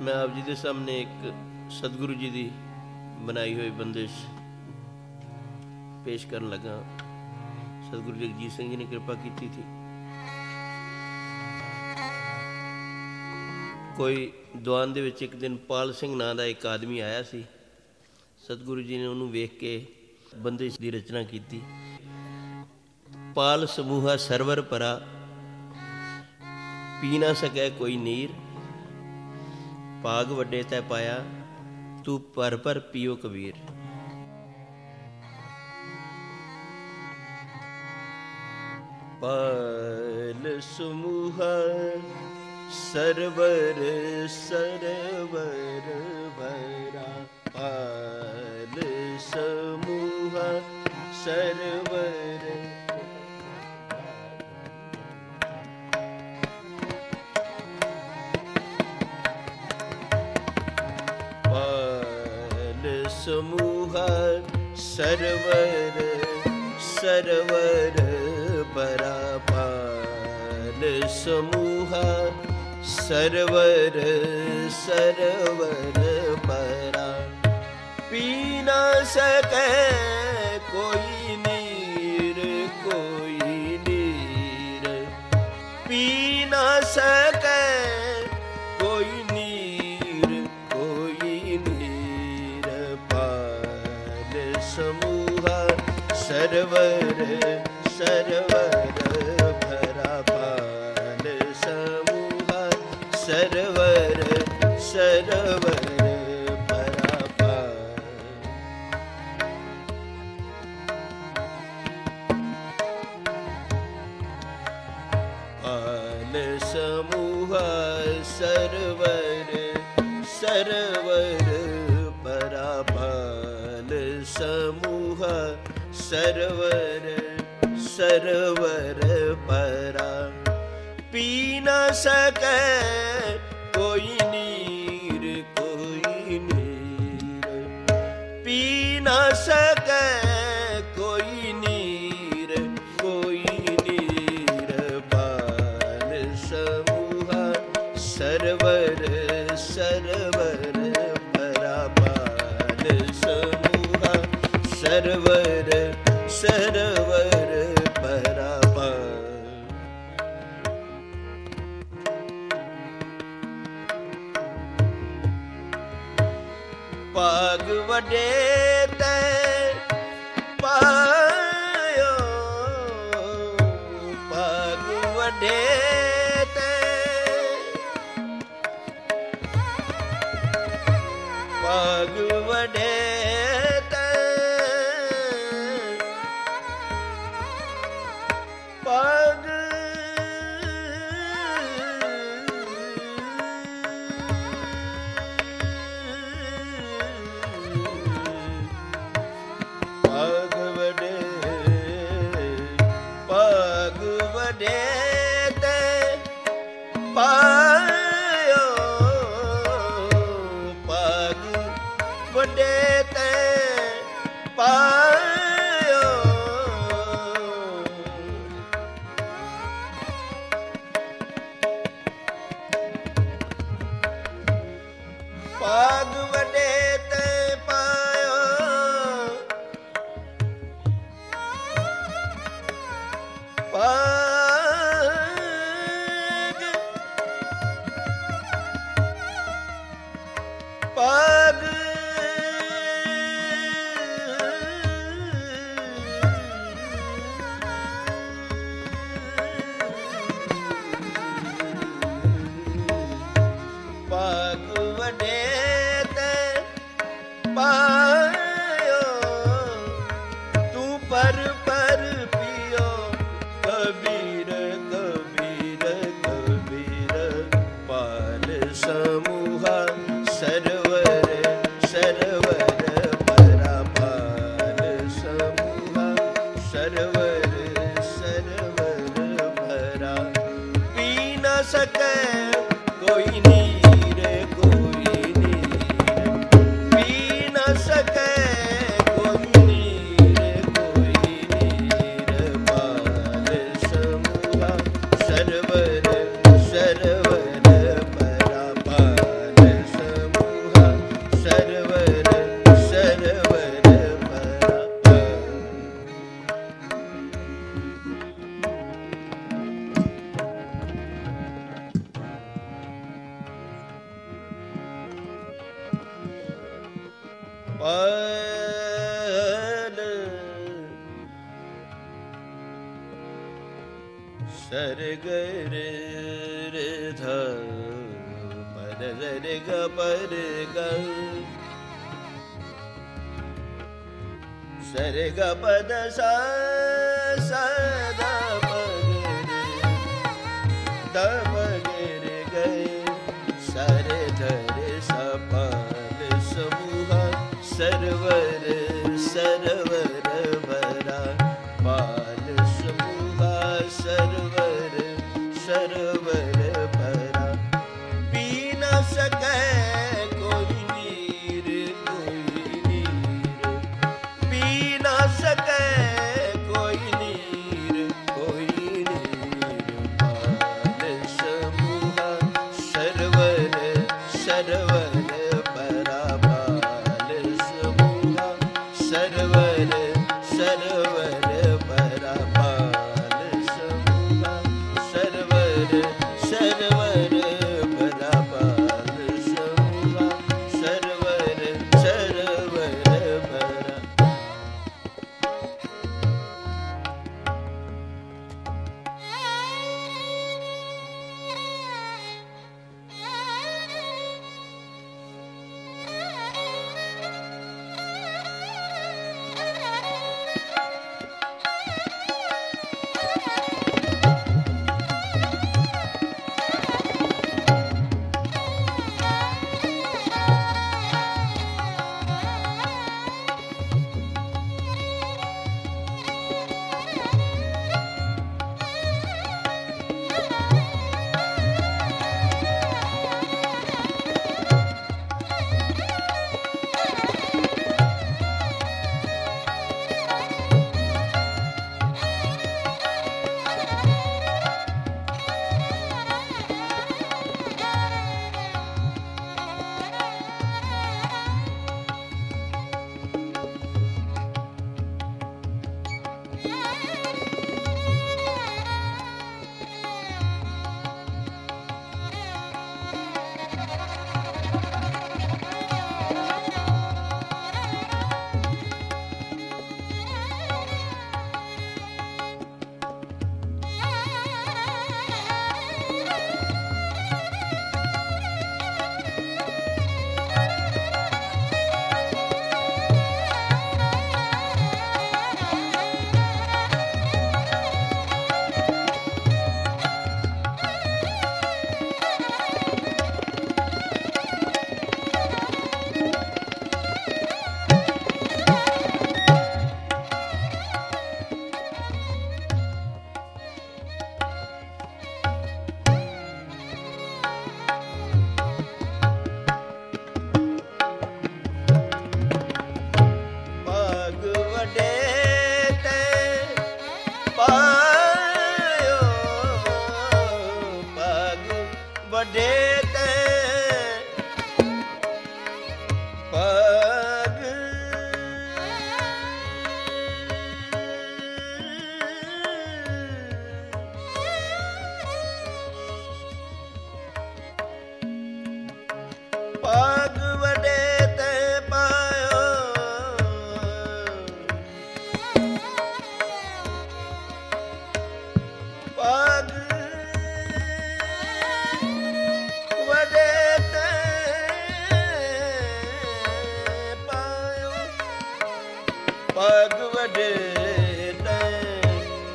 ਮੈਂ ਆਪ ਜੀ ਦੇ ਸਾਹਮਣੇ ਇੱਕ ਸਤਿਗੁਰੂ ਜੀ ਦੀ ਬਣਾਈ ਹੋਈ ਬੰਦਿਸ਼ ਪੇਸ਼ ਕਰਨ ਲੱਗਾ। ਸਤਿਗੁਰੂ ਜਗਜੀਤ ਸਿੰਘ ਜੀ ਨੇ ਕਿਰਪਾ ਕੀਤੀ ਸੀ। ਕੋਈ ਦੁਆਨ ਦੇ ਵਿੱਚ ਇੱਕ ਦਿਨ ਪਾਲ ਸਿੰਘ ਨਾਂ ਦਾ ਇੱਕ ਆਦਮੀ ਆਇਆ ਸੀ। ਸਤਿਗੁਰੂ ਜੀ ਨੇ ਉਹਨੂੰ ਵੇਖ ਕੇ ਬੰਦਿਸ਼ ਦੀ ਰਚਨਾ ਕੀਤੀ। ਪਾਲ ਸਮੂਹਾ ਸਰਵਰ ਪਰਾ, ਪੀ ਨਾ ਸਕੈ ਕੋਈ ਨੀਰ ਪਾਗ ਵੱਡੇ ਤੈ ਪਾਇਆ, ਤੂੰ ਪਰ ਪਰ ਪੀਓ ਕਬੀਰ। ਪਾਲ ਸਮੂਹ ਸਰਵਰ ਸਰਵਰ ਵਰਾ। ਪਾਲ ਸਮੂਹਾ ਸਰਵਰ ਸਰਵਰ ਸਰਵਰ ਬਰਾ ਪਾਲ ਸਮੂਹਾ, ਸਰਵਰ ਸਰਵਰ ਪਰਾ। ਪੀ ਨਾ ਸਕੈ ਕੋਈ ਨੀਰ ਕੋਈ ਨੀਰ। ਪੀ ਨਾ ਸਕੈ ਪਾਲ ਸਮੂਹਾ ਸਰਵਰ ਸਰਵਰ ਭਰਾ ਪਾਲ ਸਮੂਹਾ ਸਰਵਰ ਸਰਵਰ ਭਰਾ ਪਾਲ ਪਾਲ ਸਮੂਹਾ ਸਰਵਰ ਪਾਲ ਸਮੂਹਾ ਸਰਵਰ ਸਰਵਰ ਪਰਾ ਪੀ ਨਾ ਸਕੈ ਕੋਈ ਨੀਰ ਕੋਈ ਨੀਰ ਪੀ ਨਾ ਭਾਗ ਵਡੇ। ਪਾਗ ਪਾਗ ਪਾਗ ਵਡੇ ਸਕੈ ਸਰਗਰ ਰਥ ਪਦ ਰਗ ਪਰ ਗ ਸਰਗ ਪਦ ਸਾ ਸਦਾ ਪਗਰ ਦਮਗਰ ਗਏ ਸਰ ਧਰ ਸਪਾਲ ਸਮੂਹ ਸਰਵਰ ਸਰਵਰ ਵਰਾ ਪਾਲ ਪਗ ਵਡੇ ਤੇ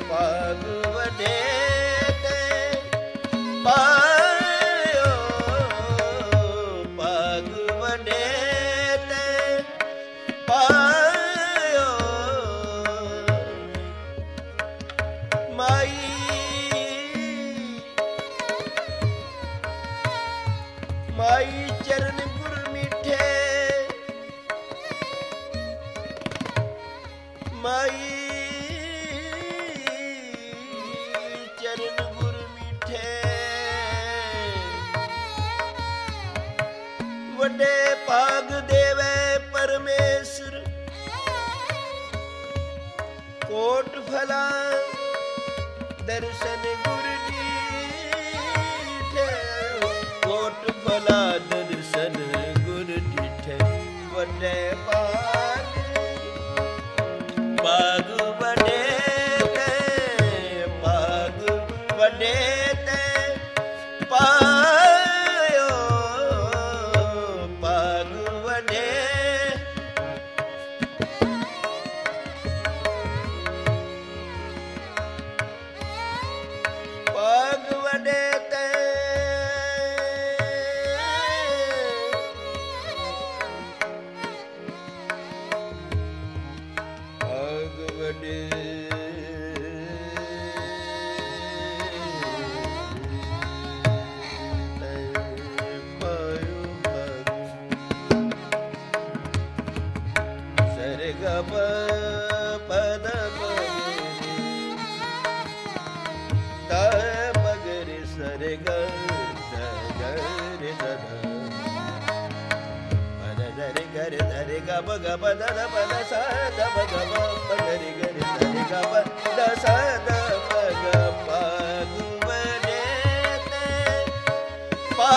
ਪਗ ਵਡੇ ਤੇ ਪਾਇਓ ਪਗ ਵਡੇ ਤੇ ਪਾਇਓ, ਮਾਈ। ਮਾਈ ਚਰਨ ਗੁਰ ਮਿੱਠੇ। ਵੱਡੇ ਭਾਗ ਦੇਵੇ ਪਰਮੇਸ਼ਰ। ਕੋਟ ਫਲਾ ਦਰਸ਼ਨ ਗੁਰ ਦੀਠੇ ਕੋਟ ਫਲਾ ਦਰਸ਼ਨ ਗੁਰ ਦੀਠੇ ਵੱਡੇ ਭਾਗ ಧರಿ ಧರಿ ಗಬ ಗಬ ದದ ಪದ ಸ ದಬ ಗಬ ಧರಿ ಗರಿ ಧರಿ ಗಬ ದ ಸ ದಬ ಗಬ ಗುಮನೆ ಪಾ